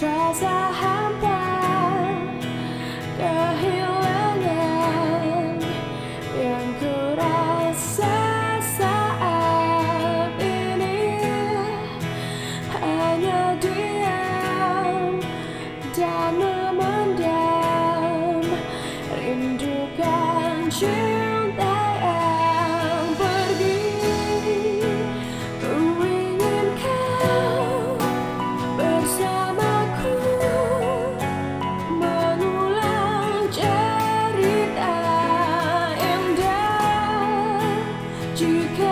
Rasa hampa Kehilangan Yang ku rasa saat ini. Hanya diam Dan memendam Rindukan cinta 去看